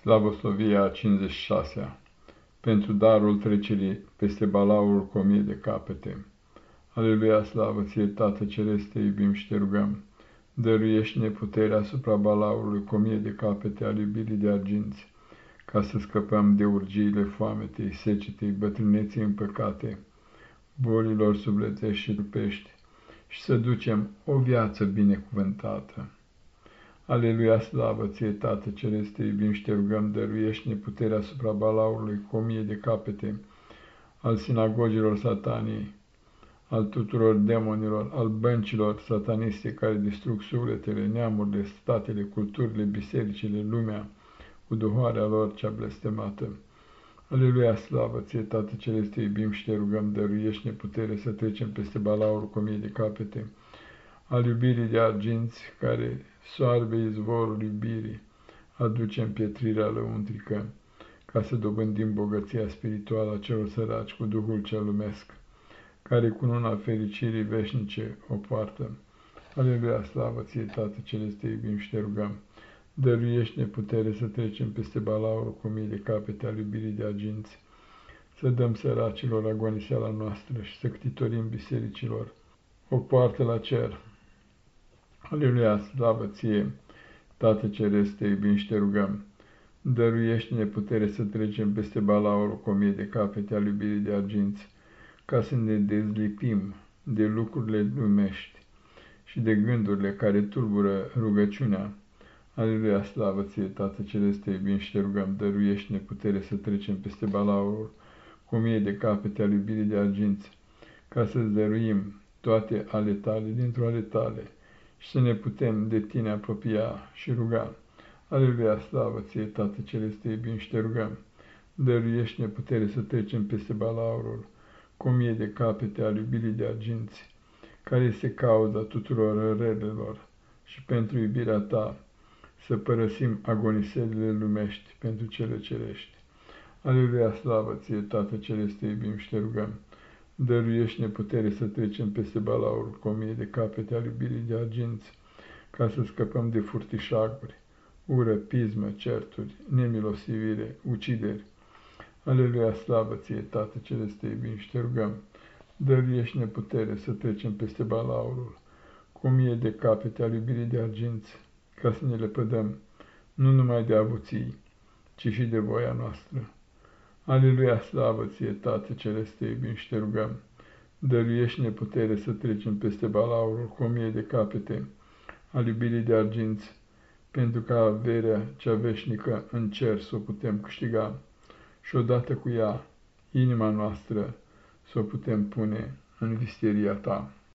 Slavoslovia a 56-a Pentru darul trecerii peste balaurul cu o mie de capete. Aleluia, slavă ție, Tată Celeste, iubim și te rugăm. Dăruiește-ne puterea asupra balaurului cu o mie de capete al iubirii de arginți, ca să scăpăm de urgiile foametei, secetei, bătrâneții în păcate, bolilor subletești și trupești, și să ducem o viață binecuvântată. Aleluia, slavă ție, Tată Celeste, iubim și te rugăm, dăruiește-ne puterea asupra balaurului cu o mie de capete, al sinagogilor sataniei, al tuturor demonilor, al băncilor sataniste care distrug sufletele, neamurile, statele, culturile, bisericile, lumea, cu duhoarea lor cea blestemată. Aleluia, slavă ție, Tată Celeste, iubim și te rugăm, dăruiește-ne putere să trecem peste balaurul cu o mie de capete, al iubirii de arginți, care soarbe izvorul iubirii, aducem pietrirea lăuntrică, ca să dobândim bogăția spirituală a celor săraci cu Duhul cel lumesc, care cu nuna fericirii veșnice o poartă. Aleluia, slavă ție, Tată Celeste, iubim și te rugăm, dăruiește-ne putere să trecem peste balaurul cu mii de capete al iubirii de arginți, să dăm săracilor agoniseala noastră și să ctitorim bisericilor o poartă la cer. Aleluia, slavă ție, Tată Ceresc, te iubim și te rugăm. Dăruiește-ne putere să trecem peste balaurul cu o mie de capete al iubirii de arginți, ca să ne dezlipim de lucrurile lumești și de gândurile care tulbură rugăciunea. Aleluia, slavă ție, Tată Celeste, te iubim și te rugăm, dăruiește-ne putere să trecem peste balaurul cu o mie de capete al iubirii de arginți, ca să-ți dăruim toate ale tale dintr-o ale tale, și să ne putem de tine apropia și ruga. Aleluia, slavă ție, Tată Celeste, iubim și te rugăm. Dăruiește-ne putere să trecem peste balaurul cu o mie de capete al iubirii de arginți, care este cauza tuturor relelor și pentru iubirea ta să părăsim agoniserile lumești pentru cele cerești. Aleluia, slavă ție, Tată Celeste, iubim și te rugăm dăruiește-ne putere să trecem peste balaurul cu o mie de capete al iubirii de arginți, ca să scăpăm de furtișaguri, ură, pismă, certuri, nemilosivire, ucideri. Aleluia, slavă ție, Tată Celeste, iubim și te rugăm, dăruiește-ne putere să trecem peste balaurul cu o mie de capete al iubirii de arginți, ca să ne lepădăm nu numai de avuții, ci și de voia noastră. Aleluia, slavă ție, Tată Celeste, iubim și te rugăm, dăruiește-ne putere să trecem peste balaurul cu o mie de capete al iubirii de arginți, pentru ca averea cea veșnică în cer să o putem câștiga și odată cu ea inima noastră să o putem pune în visteria ta.